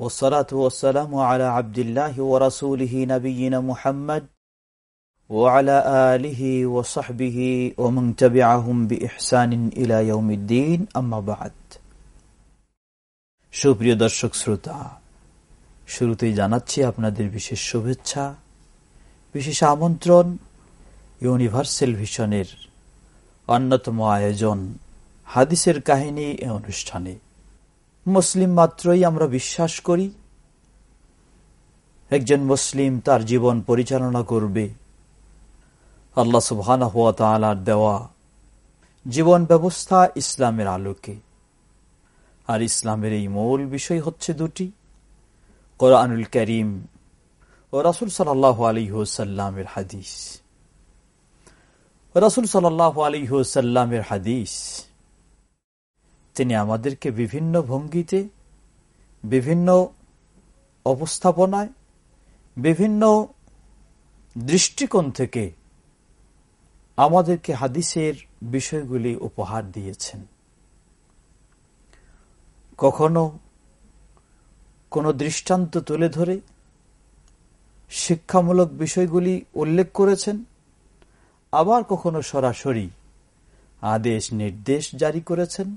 والصلاة والسلام على عبد الله ورسوله نبينا محمد وعلى آله وصحبه ومن تبعهم بإحسان إلى يوم الدين أما بعد সুপ্রিয় দর্শক শ্রোতা শুরুতেই জানাচ্ছি আপনাদের বিশেষ শুভেচ্ছা বিশেষ আমন্ত্রণ ইউনিভার্সাল ভিশনের অন্যতম আয়োজন হাদিসের কাহিনী এ অনুষ্ঠানে মুসলিম মাত্রই আমরা বিশ্বাস করি। একজন মুসলিম তার জীবন পরিচালনা করবে। আল্লাহ সুবহানা হুয়া দেওয়া জীবন ব্যবস্থা ইসলামের আলোকে। আর ইসলামের এই মূল বিষয় হচ্ছে দুটি, কোরআনুল করিম ও রাসুল সাল্লাহ আলী হুসাল্লামের হাদিস। রসুল সাল্লাহ আলী হুসাল্লামের হাদিস তিনি আমাদেরকে বিভিন্ন ভঙ্গিতে, বিভিন্ন অবস্থাপনায়, বিভিন্ন দৃষ্টিকোণ থেকে আমাদেরকে হাদিসের বিষয়গুলি উপহার দিয়েছেন। কখনো কোনো দৃষ্টান্ত তুলে ধরে শিক্ষামূলক বিষয়গুলি উল্লেখ করেছেন, আবার কখনো সরাসরি আদেশ নির্দেশ জারি করেছেন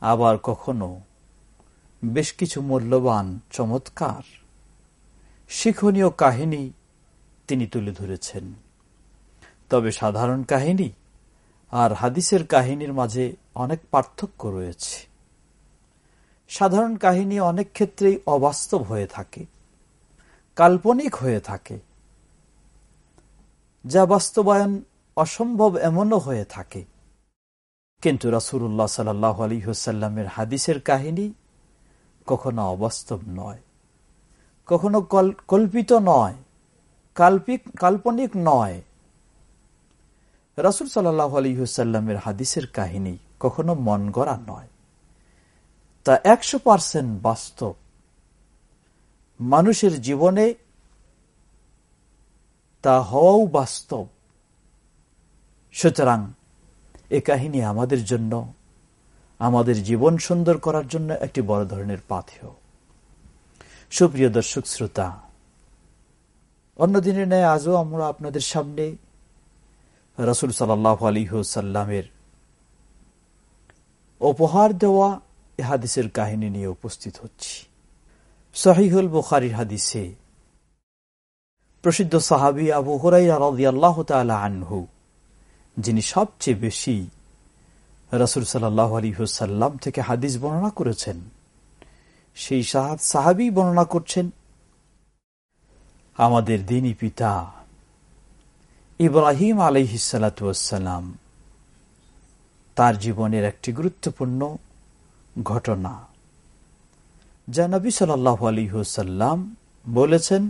আবার কখনো? বেশ কিছু মূল্যবান, চমৎকার। শিক্ষণীয় কাহিনী তিনি তুলে ধরেছেন। তবে সাধারণ কাহিনী আর হাদিসের কাহিনীর মাঝে অনেক পার্থক্য রয়েছে। সাধারণ কাহিনী অনেক ক্ষেত্রেই অবাস্তব হয়ে থাকে, কাল্পনিক হয়ে থাকে। যা বাস্তবায়ন অসম্ভব এমনও হয়ে থাকে। কিন্তু রাসুল্লাহ সাল্লাহ আলী হুসাল্লামের হাদিসের কাহিনী কখনো অবাস্তব নয়, কখনো কল্পিত নয়, কাল্পিক, কাল্পনিক নয়। রাসুল সাল্লাহ আলী হুসাল্লামের হাদিসের কাহিনী কখনো মন গড়া নয়, তা একশো পার্সেন্ট বাস্তব। মানুষের জীবনে তা হওয়াও বাস্তব। সুতরাং এ কাহিনী আমাদের জন্য, আমাদের জীবন সুন্দর করার জন্য একটি বড় ধরনের পাথেয়। সুপ্রিয় দর্শক শ্রোতা, অন্যদিনের ন্যায় আজও আমরা আপনাদের সামনে রসুল সাল্লাহ আলী সাল্লামের উপহার দেওয়া হাদিসের কাহিনী নিয়ে উপস্থিত হচ্ছি। সহিহুল বুখারির হাদিসে প্রসিদ্ধ সাহাবি আবু হরাইরা আল্লাহ তালা আনহু যিনি সবচেয়ে বেশি রসুল সাল্লাহ আলী হুসাল্লাম থেকে হাদিস বর্ণনা করেছেন, সেই সাহাবি বর্ণনা করছেন, আমাদের দিনী পিতা ইব্রাহিম আলহিসাল্লাম তার জীবনের একটি গুরুত্বপূর্ণ ঘটনা, যা নবী সাল্লাহ আলী হুসাল্লাম বলেছেন,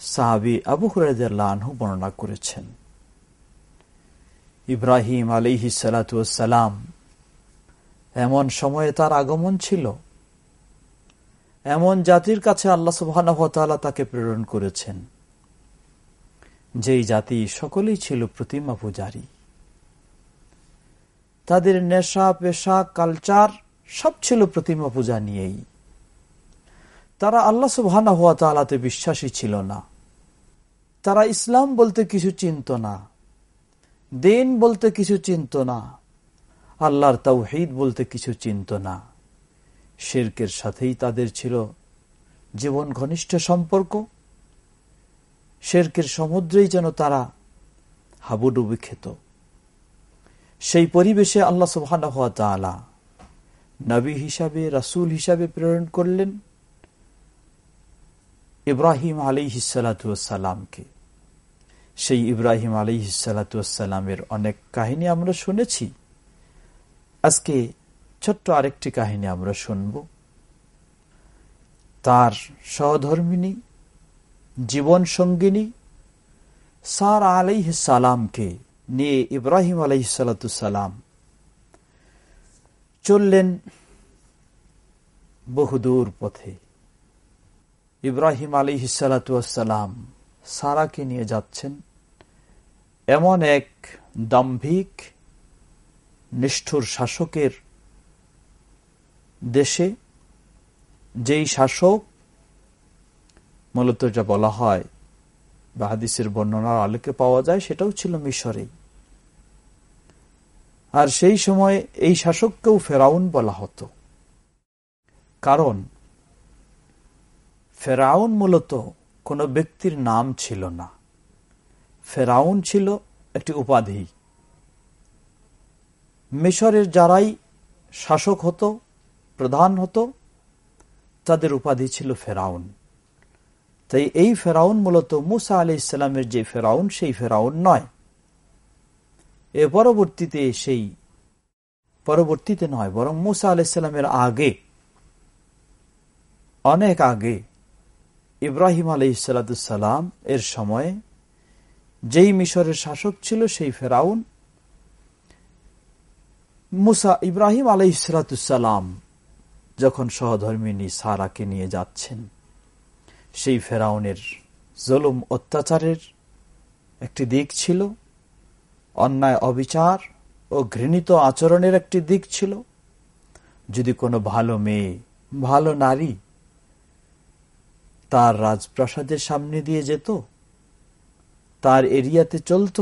সাহাবি আবু হুরাইদাল্লাহু বর্ণনা করেছেন। ইব্রাহিম আলিহি সালাম এমন সময়ে তার আগমন ছিল। এমন জাতির কাছে আল্লাহ সুবাহ তাকে প্রেরণ করেছেন। যেই জাতি সকলেই ছিল প্রতিমা পূজারী। তাদের নেশা, পেশা, কালচার সব ছিল প্রতিমা পূজা নিয়েই। তারা আল্লাহ সুবাহ বিশ্বাসী ছিল না। তারা ইসলাম বলতে কিছু চিনত না। দিন বলতে কিছু চিনত না। আল্লাহর তাওহিদ বলতে কিছু চিনত না। শেরকের সাথেই তাদের ছিল জীবন ঘনিষ্ঠ সম্পর্ক। শেরকের সমুদ্রেই যেন তারা হাবুডুবি খেত। সেই পরিবেশে আল্লাহ সুবহান নবী হিসাবে, রাসুল হিসাবে প্রেরণ করলেন ইব্রাহিম আলী হিসালাতামকে সেই ইব্রাহিম আলী হিসালাতামের অনেক কাহিনী আমরা শুনেছি। আজকে ছোট্ট আরেকটি কাহিনী আমরা শুনব। তার সহধর্মিনী জীবন সঙ্গিনী সার আলাইহ সালামকে নিয়ে ইব্রাহিম আলাইসালাম চললেন বহুদূর পথে। ইব্রাহিম আলী হিসালাতাম সারাকে নিয়ে যাচ্ছেন। এমন এক দাম্ভিক, নিষ্ঠুর শাসকের দেশে, যেই শাসক মূলত যা বলা হয় বা হাদিসের বর্ণনার আলোকে পাওয়া যায়, সেটাও ছিল মিশরেই। আর সেই সময় এই শাসককেও ফেরাউন বলা হতো। কারণ ফেরাউন মূলত কোনো ব্যক্তির নাম ছিল না। ফেরাউন ছিল একটি উপাধি। মিশরের যারাই শাসক হতো, প্রধান হতো, তাদের উপাধি ছিল ফেরাউন। তাই এই ফেরাউন মূলত মুসা আলি ইসলামের যে ফেরাউন, সেই ফেরাউন নয়। এ পরবর্তীতে সেই পরবর্তীতে নয়, বরং মুসা আলাইসাল্লামের আগে, অনেক আগে ইব্রাহিম আলাইসালাম এর সময়ে যেই মিশরের শাসক ছিল সেই ফেরাউন। মুসা ইব্রাহিম আলাইসালাম যখন সহধর্মিনী সারাকে নিয়ে যাচ্ছেন, সেই ফেরাউনের জলুম অত্যাচারের একটি দিক ছিল, অন্যায় অবিচার ও ঘৃণিত আচরণের একটি দিক ছিল। যদি কোনো ভালো মেয়ে, ভালো নারী তার রাজপ্রাসাদের সামনে দিয়ে যেত তার এরিয়াতে চলত,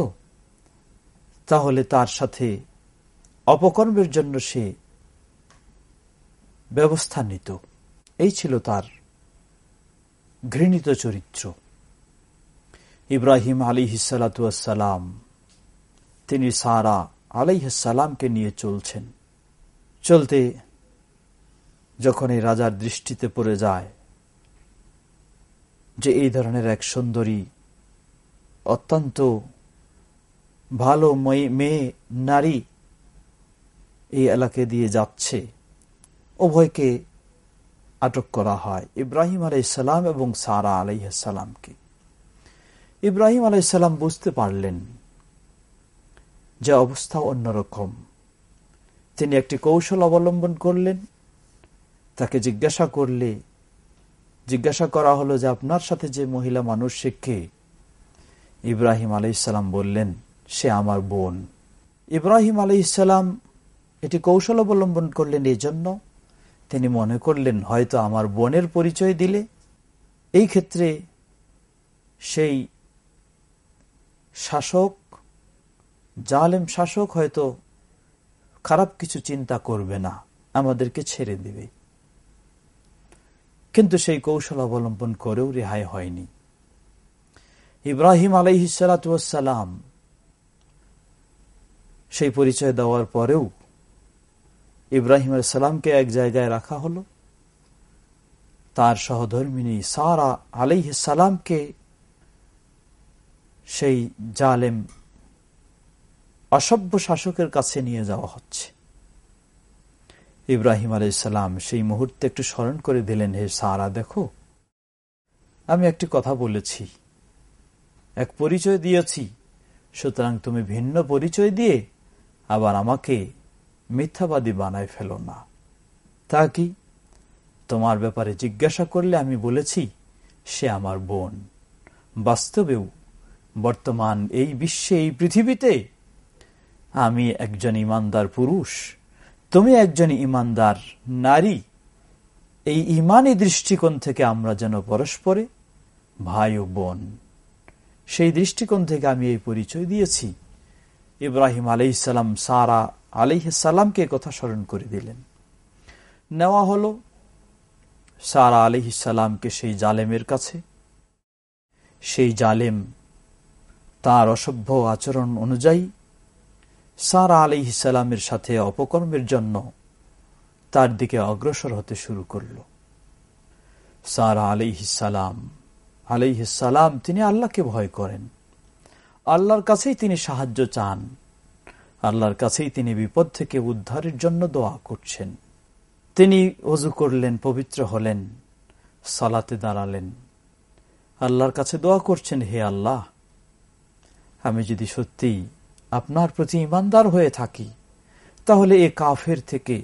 তাহলে তার সাথে অপকর্মের জন্য সে ব্যবস্থা নিত। এই ছিল তার ঘৃণিত চরিত্র। ইব্রাহিম আলী হিসালাতাম তিনি সারা আলাইহাসালামকে নিয়ে চলছেন। চলতে যখন এই রাজার দৃষ্টিতে পড়ে যায় যে এই ধরনের এক সুন্দরী অত্যন্ত ভালো মেয়ে, নারী এই এলাকে দিয়ে যাচ্ছে। উভয়কে আটক করা হয় ইব্রাহিম আলাইসাল্লাম এবং সারা আলাইসাল্লামকে ইব্রাহিম আলাইসাল্লাম বুঝতে পারলেন যে অবস্থা অন্যরকম। তিনি একটি কৌশল অবলম্বন করলেন, তাকে জিজ্ঞাসা করলে, জিজ্ঞাসা করা হলো যে আপনার সাথে যে মহিলা মানুষ শিখে ইব্রাহিম আলাইসাল্লাম বললেন, সে আমার বোন। ইব্রাহিম আলাইসাল্লাম এটি কৌশল অবলম্বন করলেন এই জন্য তিনি মনে করলেন, হয়তো আমার বোনের পরিচয় দিলে। এই ক্ষেত্রে সেই শাসক, জালেম শাসক হয়তো খারাপ কিছু চিন্তা করবে না, আমাদেরকে ছেড়ে দেবে। কিন্তু সেই কৌশল অবলম্বন করেও রেহাই হয়নি। ইব্রাহিম আলাইহিসালাম সেই পরিচয় দেওয়ার পরেও ইব্রাহিম সালামকে এক জায়গায় রাখা হলো। তার সহধর্মিনী সারা আলাইসালামকে সেই জালেম, অসভ্য শাসকের কাছে নিয়ে যাওয়া হচ্ছে। ইব্রাহিম আলাইসাল্লাম সেই মুহূর্তে একটু স্মরণ করে দিলেন, হে সারা, দেখো, আমি একটি কথা বলেছি। এক পরিচয় দিয়েছি। সুতরাং তুমি ভিন্ন পরিচয় দিয়ে আবার আমাকে মিথ্যাবাদী বানায় ফেলো না। তা কি? তোমার ব্যাপারে জিজ্ঞাসা করলে আমি বলেছি, সে আমার বোন। বাস্তবেও বর্তমান এই বিশ্বে, এই পৃথিবীতে আমি একজন ইমানদার পুরুষ, তুমি একজন ইমানদার নারী। এই ইমানি দৃষ্টিকোণ থেকে আমরা যেন পরস্পরে ভাই ও বোন। সেই দৃষ্টিকোণ থেকে আমি এই পরিচয় দিয়েছি। ইব্রাহিম আলাইসাল্লাম সারা আলিহাসাল্লামকে কথা স্মরণ করে দিলেন। নেওয়া হল সারা আলিহিসাল্লামকে সেই জালেমের কাছে। সেই জালেম তার অসভ্য আচরণ অনুযায়ী সারা আলি ইসালামের সাথে অপকর্মের জন্য তার দিকে অগ্রসর হতে শুরু করল। সারা আলি আলিহিসাল্লাম তিনি আল্লাহকে ভয় করেন। আল্লাহর কাছেই তিনি সাহায্য চান। আল্লাহর কাছেই তিনি বিপদ থেকে উদ্ধারের জন্য দোয়া করছেন। তিনি অজু করলেন, পবিত্র হলেন, সালাতে দাঁড়ালেন। আল্লাহর কাছে দোয়া করছেন, হে আল্লাহ, আমি যদি সত্যি আপনার প্রতি ইমানদার হয়ে থাকি, তাহলে এ কাফের থেকে,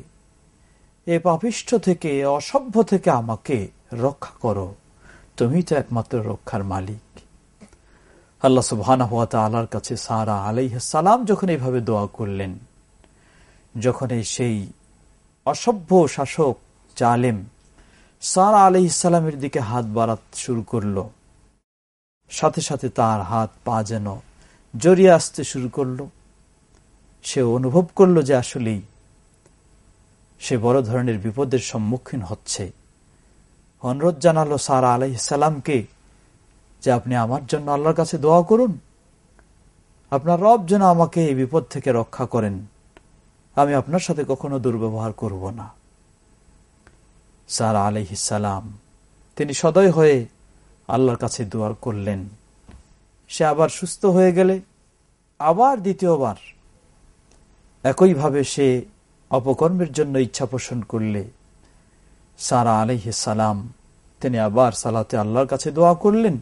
এ পাপিষ্ঠ থেকে অসভ্য থেকে আমাকে রক্ষা করো। তুমি তো একমাত্র রক্ষার মালিক। আল্লাহ সুবহানা হাত আল্লাহর কাছে সারা সালাম যখন এইভাবে দোয়া করলেন, যখন এই সেই অসভ্য শাসক জালেম সারা আলি ইসালামের দিকে হাত বাড়াত শুরু করল, সাথে সাথে তার হাত পা যেন জড়িয়ে আসতে শুরু করল। সে অনুভব করল যে আসলেই সে বড় ধরনের বিপদের সম্মুখীন হচ্ছে। অনুরোধ জানালো সারা আলাইসালামকে যে আপনি আমার জন্য আল্লাহর কাছে দোয়া করুন। আপনার রব যেন আমাকে এই বিপদ থেকে রক্ষা করেন। আমি আপনার সাথে কখনো দুর্ব্যবহার করব না। সারা আলহিসাল্লাম তিনি সদয় হয়ে আল্লাহর কাছে দোয়ার করলেন। সে আবার সুস্থ হয়ে গেলে আবার দ্বিতীয়বার। একইভাবে সে অপকর্মের জন্য ইচ্ছা পোষণ করলে সারা সালাম। তিনি আবার সালাতে আল্লাহর কাছে দোয়া করলেন,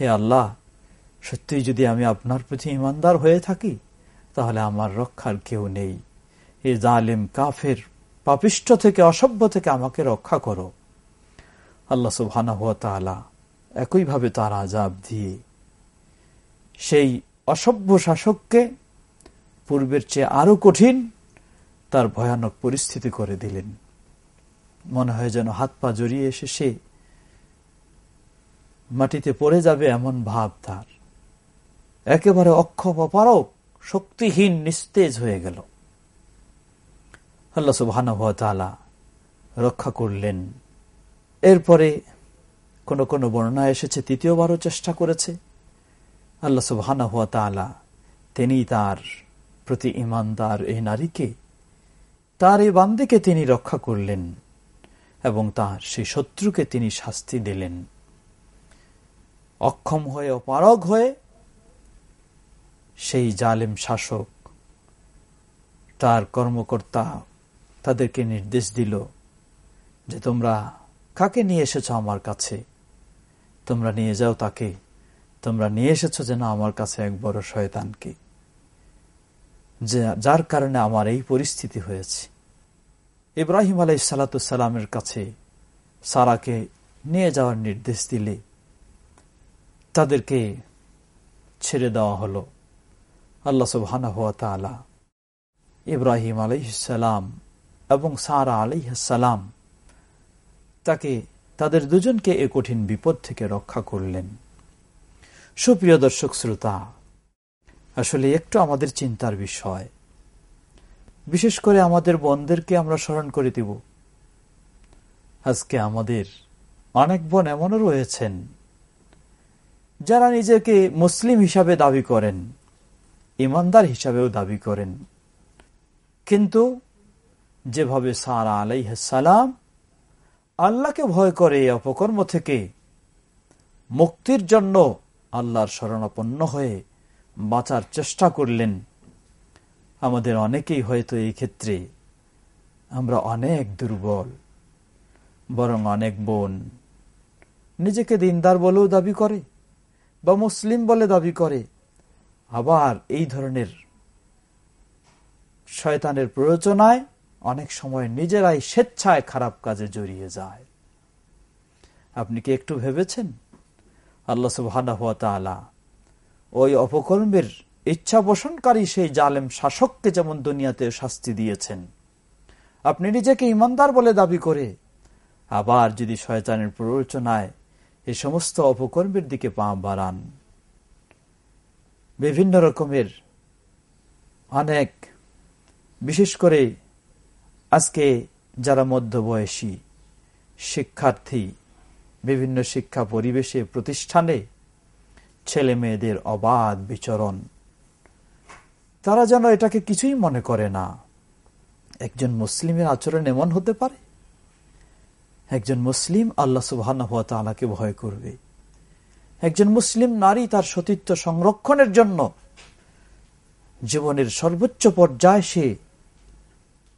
হে আল্লাহ, সত্যিই যদি আমি আপনার প্রতি ইমানদার হয়ে থাকি, তাহলে আমার রক্ষার কেউ নেই। এ জালেম কাফের পাপিষ্ঠ থেকে অসভ্য থেকে আমাকে রক্ষা করো। আল্লাহ সুবহানা হুয়া তালা একইভাবে তার আজাব দিয়ে সেই অসভ্য শাসককে পূর্বের চেয়ে আরও কঠিন, তার ভয়ানক পরিস্থিতি করে দিলেন। মনে হয় যেন হাত পা জড়িয়ে এসে সে মাটিতে পড়ে যাবে এমন ভাব তার। একেবারে অক্ষম অপারক শক্তিহীন, নিস্তেজ হয়ে গেল। আল্লাহ সুবাহ রক্ষা করলেন। এরপরে কোন কোন বর্ণনা এসেছে, তৃতীয়বারও চেষ্টা করেছে। আল্লাহ সুবাহ তিনি তার প্রতি ইমানদার এই নারীকে, তার এই বান্দিকে তিনি রক্ষা করলেন। এবং তার সেই শত্রুকে তিনি শাস্তি দিলেন। অক্ষম হয়ে অপারগ হয়ে সেই জালেম শাসক তার কর্মকর্তা তাদেরকে নির্দেশ দিল যে তোমরা কাকে নিয়ে এসেছ আমার কাছে? তোমরা নিয়ে যাও তাকে। তোমরা নিয়ে এসেছ যেন আমার কাছে এক বড় শয়তানকে। যার কারণে আমার এই পরিস্থিতি হয়েছে। ইব্রাহিম আলাই সালাতামের কাছে সারাকে নিয়ে যাওয়ার নির্দেশ দিলে তাদেরকে ছেড়ে দেওয়া হলো। আল্লাহ সুবহানা হুয়া তালা ইব্রাহিম আলাইসালাম এবং সারা আলাইসালাম তাকে, তাদের দুজনকে এ কঠিন বিপদ থেকে রক্ষা করলেন। সুপ্রিয় দর্শক শ্রোতা, আসলে একটু আমাদের চিন্তার বিষয়। বিশেষ করে আমাদের বোনদেরকে আমরা স্মরণ করে দিব। আজকে আমাদের অনেক বোন এমনও রয়েছেন, যারা নিজেকে মুসলিম হিসাবে দাবি করেন, ইমানদার হিসাবেও দাবি করেন। কিন্তু যেভাবে সারা আলাইহাসালাম আল্লাহকে ভয় করে অপকর্ম থেকে মুক্তির জন্য আল্লাহর শরণাপন্ন হয়ে বাঁচার চেষ্টা করলেন আমাদের অনেকেই হয়তো এই ক্ষেত্রে আমরা অনেক দুর্বল, বরং অনেক বোন। নিজেকে দিনদার বলেও দাবি করে বা মুসলিম বলে দাবি করে। আবার এই ধরনের শয়তানের প্রয়োজনায় অনেক সময় নিজেরাই স্বেচ্ছায় খারাপ কাজে জড়িয়ে যায়। আপনি কি একটু ভেবেছেন? আল্লাহ সুবাহ ওই অপকর্মের ইচ্ছা পোষণকারী সেই জালেম শাসককে যেমন দুনিয়াতে শাস্তি দিয়েছেন। আপনি নিজেকে ইমানদার বলে দাবি করে আবার যদি শয়তানের প্ররোচনায় এই সমস্ত অপকর্মের দিকে পা বাড়ান। বিভিন্ন রকমের অনেক, বিশেষ করে আজকে যারা মধ্যবয়সী, শিক্ষার্থী, বিভিন্ন শিক্ষা পরিবেশে, প্রতিষ্ঠানে ছেলে মেয়েদের অবাধ বিচরণ তারা যেন এটাকে কিছুই মনে করে না। একজন মুসলিমের আচরণ এমন হতে পারে? একজন মুসলিম আল্লাহ সুবাহ ভয় করবে। একজন মুসলিম নারী তার সতীত্ব সংরক্ষণের জন্য জীবনের সর্বোচ্চ পর্যায়ে সে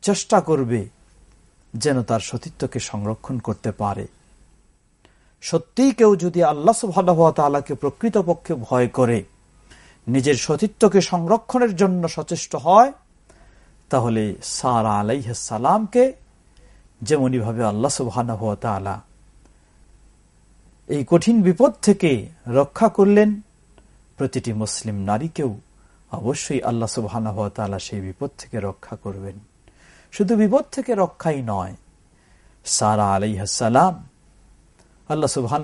চেষ্টা করবে যেন তার সতীত্বকে সংরক্ষণ করতে পারে। সত্যিই কেউ যদি আল্লাহ সুবাহকে প্রকৃতপক্ষে ভয় করে নিজের সতীত্বকে সংরক্ষণের জন্য সচেষ্ট হয়, তাহলে সারা আলাইহালামকে যেমনইভাবে আল্লাহ সুবাহ এই কঠিন বিপদ থেকে রক্ষা করলেন, প্রতিটি মুসলিম নারীকেও অবশ্যই আল্লাহ সুবাহ সেই বিপদ থেকে রক্ষা করবেন। শুধু বিপদ থেকে রক্ষাই নয়, সারা আলাইহাসালাম আল্লাহ সুবাহ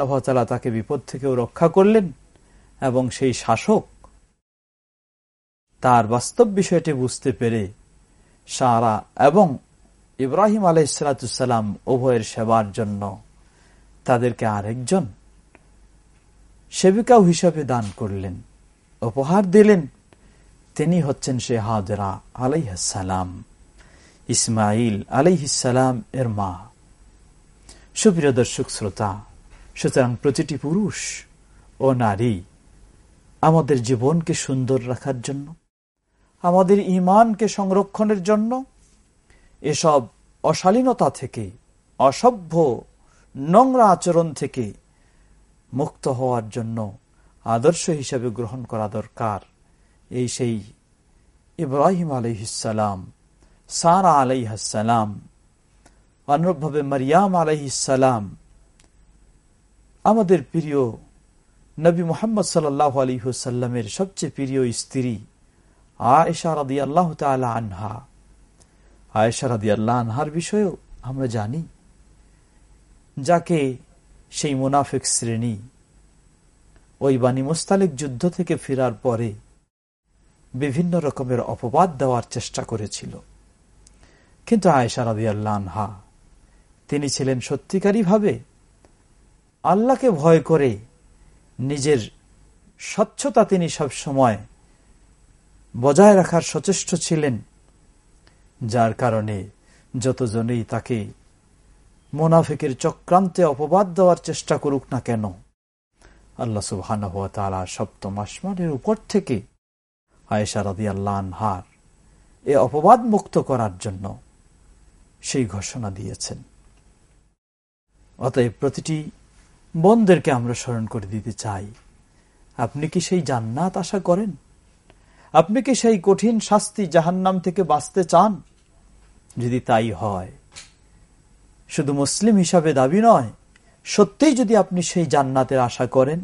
তাকে বিপদ থেকেও রক্ষা করলেন এবং সেই শাসক তার বাস্তব বিষয়টি বুঝতে পেরে সারা এবং ইব্রাহিম আলাইসালাম উভয়ের সেবার জন্য তাদেরকে আরেকজন সেবিকাও হিসাবে দান করলেন, উপহার দিলেন। তিনি হচ্ছেন সে হাজরা আলাইহাসালাম ইসমাইল আলাইহিসালাম এর মা। সুপ্রিয় দর্শক শ্রোতা, সুতরাং প্রতিটি পুরুষ ও নারী আমাদের জীবনকে সুন্দর রাখার জন্য আমাদের ইমানকে সংরক্ষণের জন্য এসব অশালীনতা থেকে, অসভ্য, নোংরা আচরণ থেকে মুক্ত হওয়ার জন্য আদর্শ হিসেবে গ্রহণ করা দরকার। এই সেই ইব্রাহিম আলহিসাম সারা আলাইহাসালাম অনুরূপভাবে মারিয়াম আলহিসাম আমাদের প্রিয় নবী মোহাম্মদ সাল্লাহ আলী হুসাল্লামের সবচেয়ে প্রিয় স্ত্রী আয়েশা রাদি আল্লাহ আনহা। আয়েশা রাদি আল্লাহ আনহার বিষয়েও আমরা জানি, যাকে সেই মুনাফিক শ্রেণি, ওই বাণী মোস্তালিক যুদ্ধ থেকে ফেরার পরে বিভিন্ন রকমের অপবাদ দেওয়ার চেষ্টা করেছিল। কিন্তু আয়েশা রাদি আল্লাহ আনহা, তিনি ছিলেন সত্যিকারীভাবে আল্লাহকে ভয় করে নিজের স্বচ্ছতা তিনি সব সময় বজায় রাখার সচেষ্ট ছিলেন, যার কারণে যতজনেই তাকে মোনাফিকের চক্রান্তে অপবাদ দেওয়ার চেষ্টা করুক না কেন, আল্লাহ সুবহান তালা সপ্তম আসমানের উপর থেকে আয়েশা রাদি আল্লাহ এ অপবাদ মুক্ত করার জন্য সেই ঘোষণা দিয়েছেন। অতএব প্রতিটি বোনদেরকে আমরা স্মরণ করে দিতে চাই। আপনি কি সেই জান্নাত আশা করেন? আপনি কি সেই কঠিন শাস্তি জাহান্নাম থেকে বাঁচতে চান? যদি তাই হয়, শুধু মুসলিম হিসাবে দাবি নয়, সত্যিই যদি আপনি সেই জান্নাতের আশা করেন,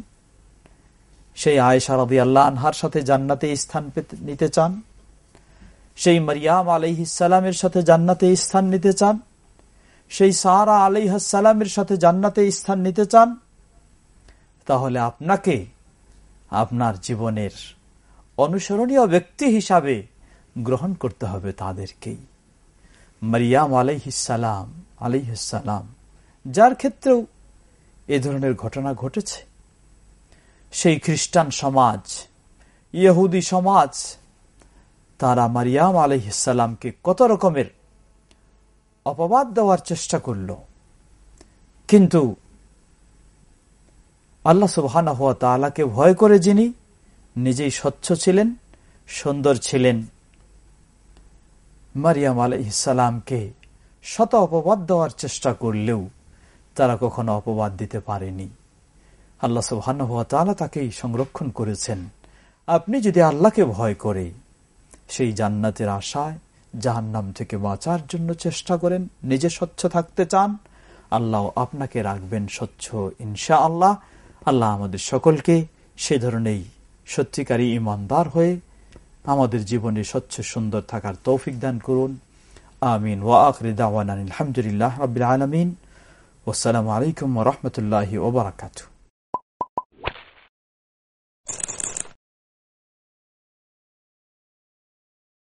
সেই আয়েশা রবি আল্লাহ আনহার সাথে জান্নাতে স্থান নিতে চান, সেই মারিয়াম আলাইহিসালামের সাথে জান্নাতে স্থান নিতে চান, সেই সারা আলাইহাসালামের সাথে জান্নাতে স্থান নিতে চান, তাহলে আপনাকে আপনার জীবনের অনুসরণীয় ব্যক্তি হিসাবে গ্রহণ করতে হবে তাদেরকেই। মারিয়াম আলাইহিসালাম আলাইহাসালাম যার ক্ষেত্রেও এ ধরনের ঘটনা ঘটেছে। সেই খ্রিস্টান সমাজ, ইহুদি সমাজ, তারা মারিয়াম আলহিসাল্লামকে কত রকমের অপবাদ দেওয়ার চেষ্টা করল। কিন্তু আল্লাহ তালাকে ভয় করে যিনি নিজেই স্বচ্ছ ছিলেন, সুন্দর ছিলেন। মারিয়াম আলহিসামকে শত অপবাদ দেওয়ার চেষ্টা করলেও তারা কখনো অপবাদ দিতে পারেনি। আল্লাহ সুবহান হওয়া তালা তাকেই সংরক্ষণ করেছেন। আপনি যদি আল্লাহকে ভয় করে, সেই জান্নাতের আশায় জাহান্নাম থেকে বাঁচার জন্য চেষ্টা করেন, নিজে স্বচ্ছ থাকতে চান, আল্লাহ আপনাকে রাখবেন স্বচ্ছ ইনশা আল্লাহ আল্লাহ আমাদের সকলকে সে ধরনের সত্যিকারী ইমানদার হয়ে আমাদের জীবনে স্বচ্ছ, সুন্দর থাকার তৌফিক দান করুন। আমিন। ওয়া আখরি দাওয়ান আলহামদুলিল্লাহ রবিল আলমিন। ওসালামু আলাইকুম রহমতুল্লাহ ওবরাকাতু